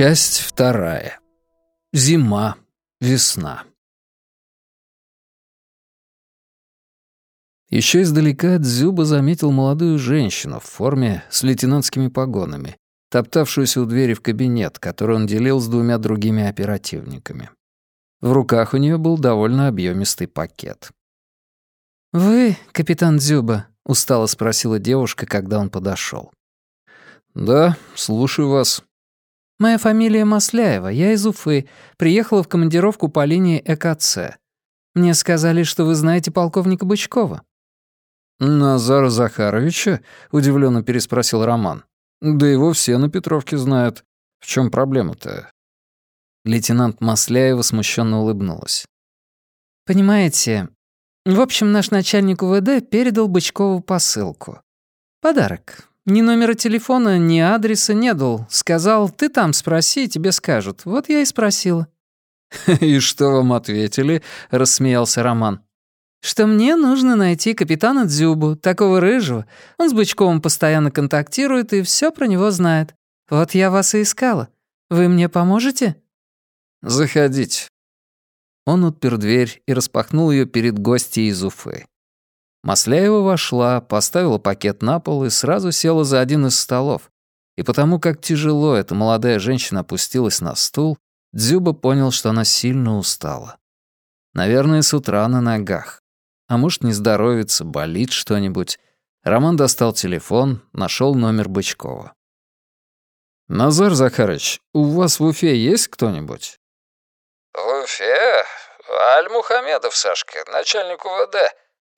Часть вторая. Зима, весна. Еще издалека Дзюба заметил молодую женщину в форме с лейтенантскими погонами, топтавшуюся у двери в кабинет, который он делил с двумя другими оперативниками. В руках у нее был довольно объемистый пакет. «Вы, капитан Дзюба?» — устало спросила девушка, когда он подошел. «Да, слушаю вас», Моя фамилия Масляева, я из Уфы, приехала в командировку по линии ЭКЦ. Мне сказали, что вы знаете полковника Бычкова». «Назара Захаровича?» — удивленно переспросил Роман. «Да его все на Петровке знают. В чем проблема-то?» Лейтенант Масляева смущенно улыбнулась. «Понимаете, в общем, наш начальник УВД передал Бычкову посылку. Подарок. Ни номера телефона, ни адреса не дал. Сказал, ты там спроси, тебе скажут. Вот я и спросила». «И что вам ответили?» — рассмеялся Роман. «Что мне нужно найти капитана Дзюбу, такого рыжего. Он с Бычковым постоянно контактирует и все про него знает. Вот я вас и искала. Вы мне поможете?» «Заходите». Он отпер дверь и распахнул ее перед гостьей из Уфы. Масляева вошла, поставила пакет на пол и сразу села за один из столов. И потому как тяжело эта молодая женщина опустилась на стул, Дзюба понял, что она сильно устала. Наверное, с утра на ногах. А может, не здоровится, болит что-нибудь. Роман достал телефон, нашел номер Бычкова. «Назар Захарович, у вас в Уфе есть кто-нибудь?» «В Уфе? Аль-Мухамедов, Сашка, начальник УВД.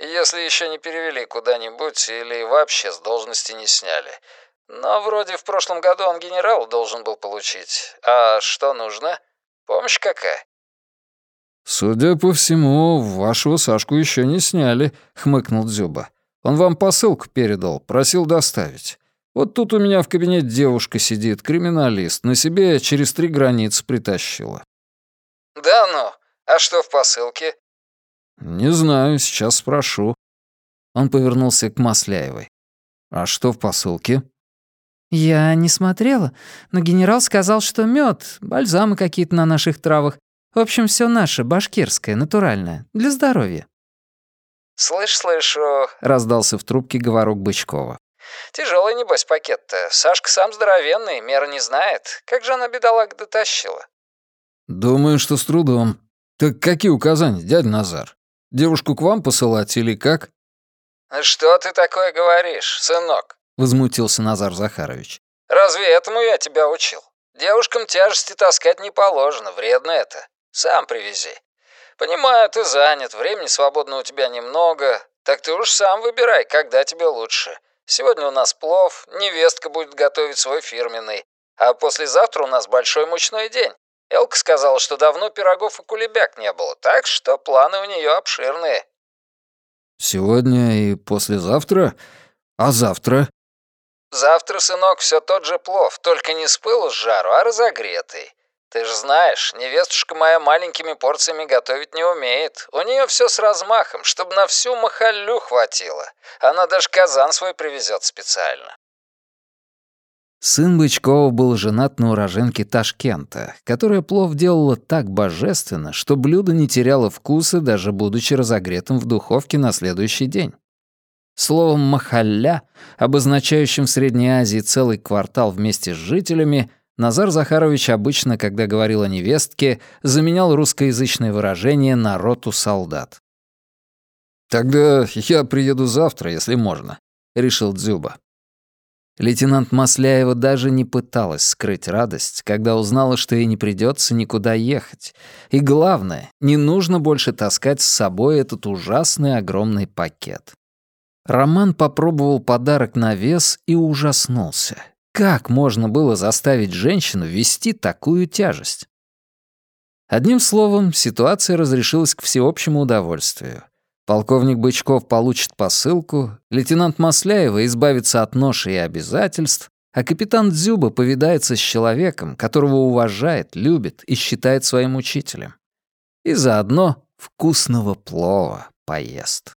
Если еще не перевели куда-нибудь или вообще с должности не сняли. Но вроде в прошлом году он генерал должен был получить. А что нужно? Помощь какая?» «Судя по всему, вашего Сашку еще не сняли», — хмыкнул Дзюба. «Он вам посылку передал, просил доставить. Вот тут у меня в кабинете девушка сидит, криминалист, на себе через три границы притащила». «Да ну? А что в посылке?» «Не знаю, сейчас спрошу». Он повернулся к Масляевой. «А что в посылке?» «Я не смотрела, но генерал сказал, что мед, бальзамы какие-то на наших травах. В общем, все наше, башкирское, натуральное, для здоровья». «Слышь, слышу», — раздался в трубке говорок Бычкова. «Тяжелый, небось, пакет-то. Сашка сам здоровенный, мера не знает. Как же она, бедолага, дотащила?» «Думаю, что с трудом. Так какие указания, дядя Назар? Девушку к вам посылать или как?» «Что ты такое говоришь, сынок?» — возмутился Назар Захарович. «Разве этому я тебя учил? Девушкам тяжести таскать не положено, вредно это. Сам привези. Понимаю, ты занят, времени свободно у тебя немного. Так ты уж сам выбирай, когда тебе лучше. Сегодня у нас плов, невестка будет готовить свой фирменный. А послезавтра у нас большой мучной день. Элка сказала, что давно пирогов и кулебяк не было, так что планы у нее обширные». «Сегодня и послезавтра? А завтра?» «Завтра, сынок, все тот же плов, только не с пылу с жару, а разогретый. Ты же знаешь, невестушка моя маленькими порциями готовить не умеет. У нее все с размахом, чтобы на всю махалю хватило. Она даже казан свой привезет специально. Сын Бычкова был женат на уроженке Ташкента, которая плов делала так божественно, что блюдо не теряло вкуса, даже будучи разогретым в духовке на следующий день. Словом «махалля», обозначающим в Средней Азии целый квартал вместе с жителями, Назар Захарович обычно, когда говорил о невестке, заменял русскоязычное выражение на роту солдат. «Тогда я приеду завтра, если можно», — решил Дзюба. Лейтенант Масляева даже не пыталась скрыть радость, когда узнала, что ей не придется никуда ехать. И главное, не нужно больше таскать с собой этот ужасный огромный пакет. Роман попробовал подарок на вес и ужаснулся. Как можно было заставить женщину вести такую тяжесть? Одним словом, ситуация разрешилась к всеобщему удовольствию. Полковник Бычков получит посылку, лейтенант Масляева избавится от ноши и обязательств, а капитан Дзюба повидается с человеком, которого уважает, любит и считает своим учителем. И заодно вкусного плова поест.